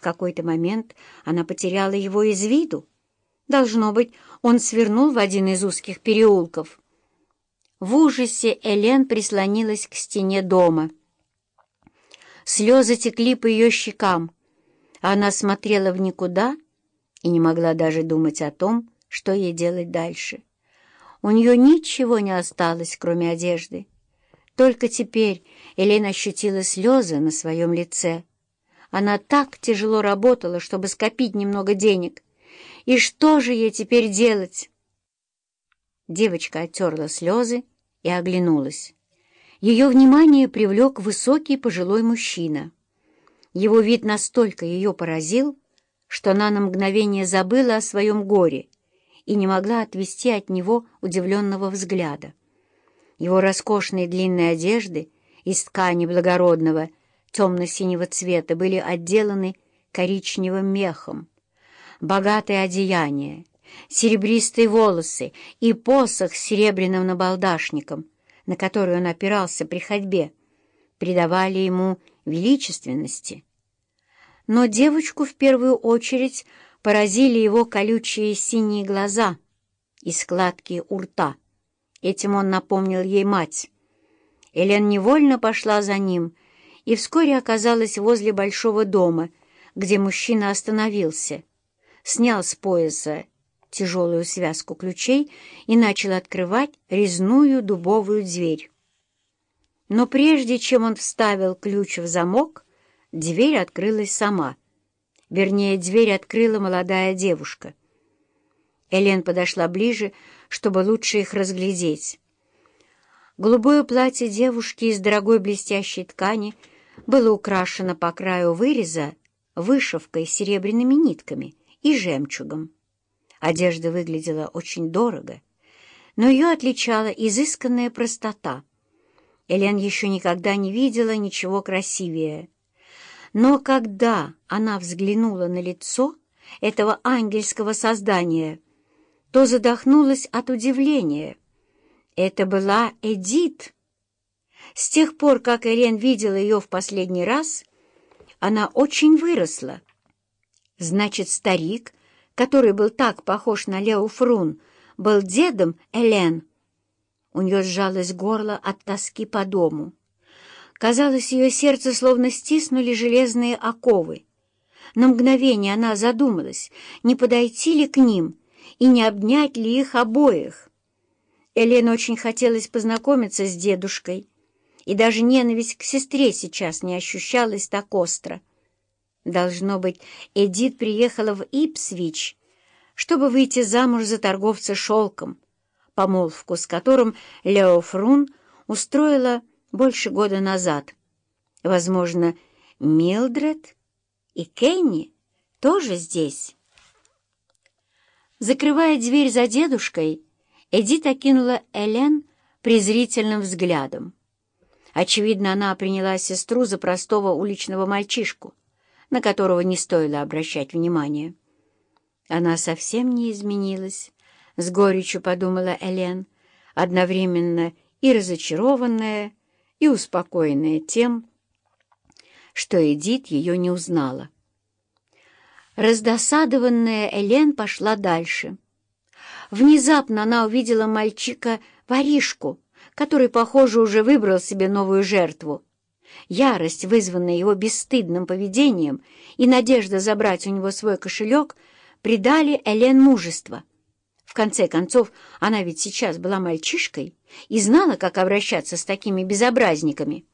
В какой-то момент она потеряла его из виду. Должно быть, он свернул в один из узких переулков. В ужасе Элен прислонилась к стене дома. Слезы текли по ее щекам, она смотрела в никуда и не могла даже думать о том, что ей делать дальше. У нее ничего не осталось, кроме одежды. Только теперь Элен ощутила слезы на своем лице. Она так тяжело работала, чтобы скопить немного денег. И что же ей теперь делать? Девочка оттерла слезы и оглянулась. Ее внимание привлек высокий пожилой мужчина. Его вид настолько ее поразил, что она на мгновение забыла о своем горе и не могла отвести от него удивленного взгляда. Его роскошные длинные одежды из ткани благородного темно-синего цвета были отделаны коричневым мехом. Богатое одеяние, серебристые волосы и посох с серебряным набалдашником, на который он опирался при ходьбе, придавали ему величественности. Но девочку в первую очередь поразили его колючие синие глаза и складки у рта. Этим он напомнил ей мать. Элен невольно пошла за ним и вскоре оказалась возле большого дома, где мужчина остановился, снял с пояса тяжелую связку ключей и начал открывать резную дубовую дверь. Но прежде чем он вставил ключ в замок, дверь открылась сама. Вернее, дверь открыла молодая девушка. Элен подошла ближе, чтобы лучше их разглядеть. Голубое платье девушки из дорогой блестящей ткани было украшено по краю выреза вышивкой с серебряными нитками и жемчугом. Одежда выглядела очень дорого, но ее отличала изысканная простота. Элен еще никогда не видела ничего красивее. Но когда она взглянула на лицо этого ангельского создания, то задохнулась от удивления. Это была Эдит. С тех пор, как Элен видела ее в последний раз, она очень выросла. Значит, старик который был так похож на Лео Фрун, был дедом Элен. У нее сжалось горло от тоски по дому. Казалось, ее сердце словно стиснули железные оковы. На мгновение она задумалась, не подойти ли к ним и не обнять ли их обоих. Элен очень хотелось познакомиться с дедушкой, и даже ненависть к сестре сейчас не ощущалась так остро. Должно быть, Эдит приехала в Ипсвич, чтобы выйти замуж за торговца шелком, помолвку с которым Лео Фрун устроила больше года назад. Возможно, Милдред и Кенни тоже здесь. Закрывая дверь за дедушкой, Эдит окинула Элен презрительным взглядом. Очевидно, она приняла сестру за простого уличного мальчишку, на которого не стоило обращать внимания. Она совсем не изменилась, — с горечью подумала Элен, одновременно и разочарованная, и успокоенная тем, что Эдит ее не узнала. Раздосадованная Элен пошла дальше. Внезапно она увидела мальчика-воришку, который, похоже, уже выбрал себе новую жертву. Ярость, вызванная его бесстыдным поведением, и надежда забрать у него свой кошелек придали Элен мужество. В конце концов, она ведь сейчас была мальчишкой и знала, как обращаться с такими безобразниками.